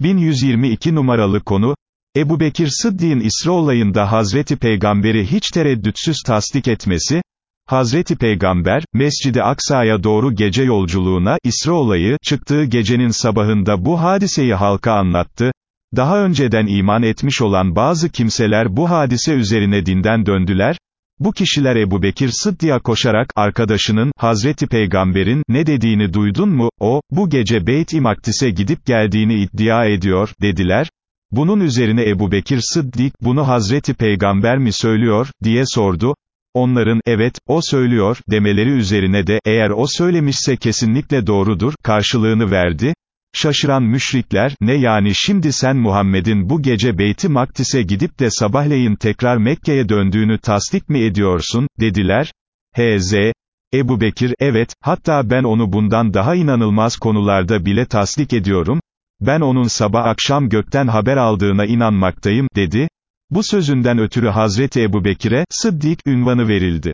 1122 numaralı konu, Ebu Bekir Sıddık'ın İsra olayında Hazreti Peygamberi hiç tereddütsüz tasdik etmesi, Hazreti Peygamber, Mescid-i Aksa'ya doğru gece yolculuğuna, İsra olayı, çıktığı gecenin sabahında bu hadiseyi halka anlattı, daha önceden iman etmiş olan bazı kimseler bu hadise üzerine dinden döndüler, bu kişiler Ebu Bekir Sıddık'a koşarak, arkadaşının, Hazreti Peygamber'in, ne dediğini duydun mu, o, bu gece Beyt-i Makdis'e gidip geldiğini iddia ediyor, dediler. Bunun üzerine Ebu Bekir Sıddık, bunu Hazreti Peygamber mi söylüyor, diye sordu. Onların, evet, o söylüyor, demeleri üzerine de, eğer o söylemişse kesinlikle doğrudur, karşılığını verdi. Şaşıran müşrikler, ne yani şimdi sen Muhammed'in bu gece Beyt-i Makdis'e gidip de sabahleyin tekrar Mekke'ye döndüğünü tasdik mi ediyorsun, dediler. H.Z. Ebu Bekir, evet, hatta ben onu bundan daha inanılmaz konularda bile tasdik ediyorum, ben onun sabah akşam gökten haber aldığına inanmaktayım, dedi. Bu sözünden ötürü Hazreti Ebu Bekir'e, Sıddik, ünvanı verildi.